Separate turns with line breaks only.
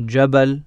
جبل